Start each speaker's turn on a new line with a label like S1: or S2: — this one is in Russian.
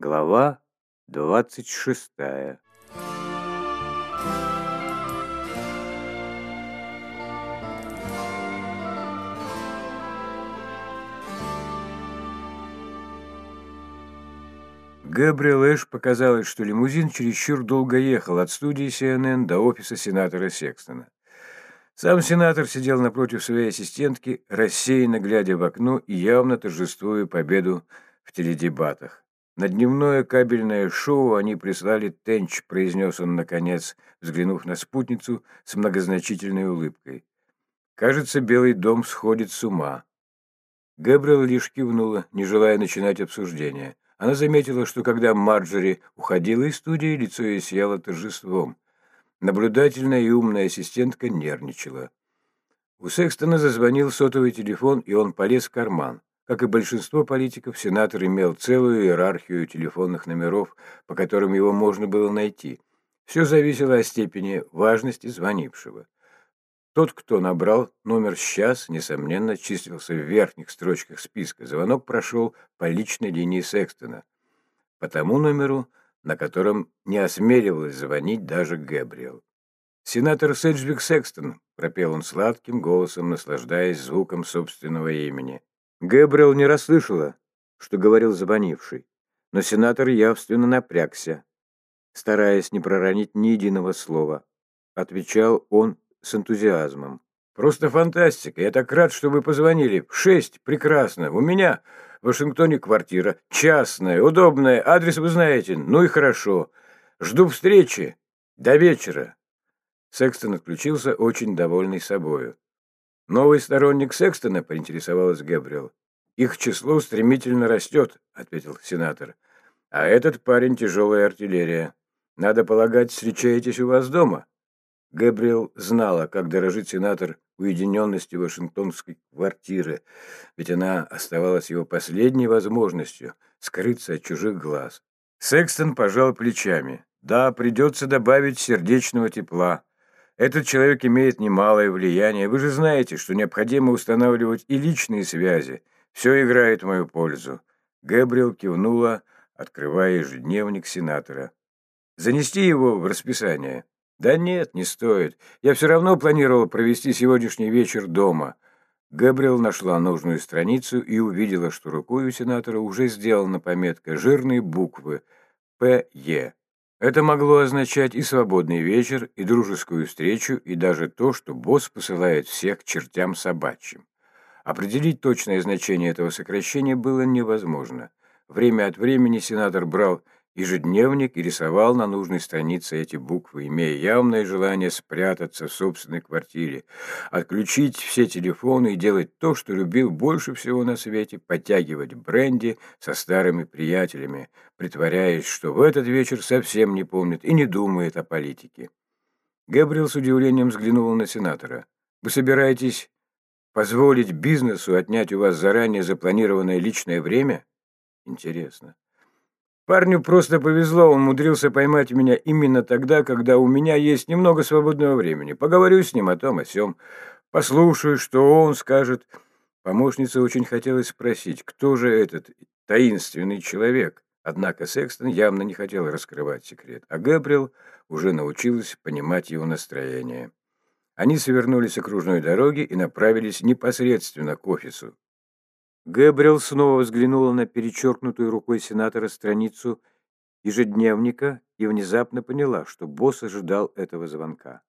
S1: Глава двадцать шестая Габриэл Эш показалось, что лимузин чересчур долго ехал от студии CNN до офиса сенатора Секстона. Сам сенатор сидел напротив своей ассистентки, рассеянно глядя в окно и явно торжествуя победу в теледебатах. На дневное кабельное шоу они прислали Тенч, произнес он наконец, взглянув на спутницу с многозначительной улыбкой. Кажется, Белый дом сходит с ума. Гэбриэл лишь кивнула, не желая начинать обсуждение. Она заметила, что когда Марджори уходила из студии, лицо ее сияло торжеством. Наблюдательная и умная ассистентка нервничала. У Секстона зазвонил сотовый телефон, и он полез в карман. Как и большинство политиков, сенатор имел целую иерархию телефонных номеров, по которым его можно было найти. Все зависело от степени важности звонившего. Тот, кто набрал номер сейчас, несомненно, числился в верхних строчках списка. Звонок прошел по личной линии Секстона. По тому номеру, на котором не осмеливалась звонить даже Гэбриэл. «Сенатор Седжвик Секстон», — пропел он сладким голосом, наслаждаясь звуком собственного имени. Гэбриэл не расслышала, что говорил звонивший, но сенатор явственно напрягся, стараясь не проронить ни единого слова. Отвечал он с энтузиазмом. «Просто фантастика! Я так рад, что вы позвонили. В шесть! Прекрасно! У меня в Вашингтоне квартира. Частная, удобная. Адрес вы знаете. Ну и хорошо. Жду встречи. До вечера!» Секстон отключился, очень довольный собою. «Новый сторонник Секстона?» – поинтересовалась Гэбриэл. «Их число стремительно растет», – ответил сенатор. «А этот парень – тяжелая артиллерия. Надо полагать, встречаетесь у вас дома?» Гэбриэл знала, как дорожит сенатор уединенностью вашингтонской квартиры, ведь она оставалась его последней возможностью скрыться от чужих глаз. Секстон пожал плечами. «Да, придется добавить сердечного тепла. Этот человек имеет немалое влияние. Вы же знаете, что необходимо устанавливать и личные связи. Все играет в мою пользу». Гэбриэл кивнула, открывая ежедневник сенатора. «Занести его в расписание?» «Да нет, не стоит. Я все равно планировал провести сегодняшний вечер дома». Габриэл нашла нужную страницу и увидела, что рукой у сенатора уже сделана пометка жирные буквы «П.Е». Это могло означать и свободный вечер, и дружескую встречу, и даже то, что босс посылает всех к чертям собачьим. Определить точное значение этого сокращения было невозможно. Время от времени сенатор брал ежедневник и рисовал на нужной странице эти буквы, имея явное желание спрятаться в собственной квартире, отключить все телефоны и делать то, что любил больше всего на свете, потягивать бренди со старыми приятелями, притворяясь, что в этот вечер совсем не помнит и не думает о политике. Габриэл с удивлением взглянул на сенатора. «Вы собираетесь позволить бизнесу отнять у вас заранее запланированное личное время?» «Интересно». Парню просто повезло, он умудрился поймать меня именно тогда, когда у меня есть немного свободного времени. Поговорю с ним о том, о сём. Послушаю, что он скажет. Помощнице очень хотелось спросить, кто же этот таинственный человек. Однако Секстон явно не хотел раскрывать секрет, а Габриэл уже научилась понимать его настроение. Они свернули с окружной дороги и направились непосредственно к офису. Гэбриэл снова взглянула на перечеркнутую рукой сенатора страницу ежедневника и внезапно поняла, что босс ожидал этого звонка.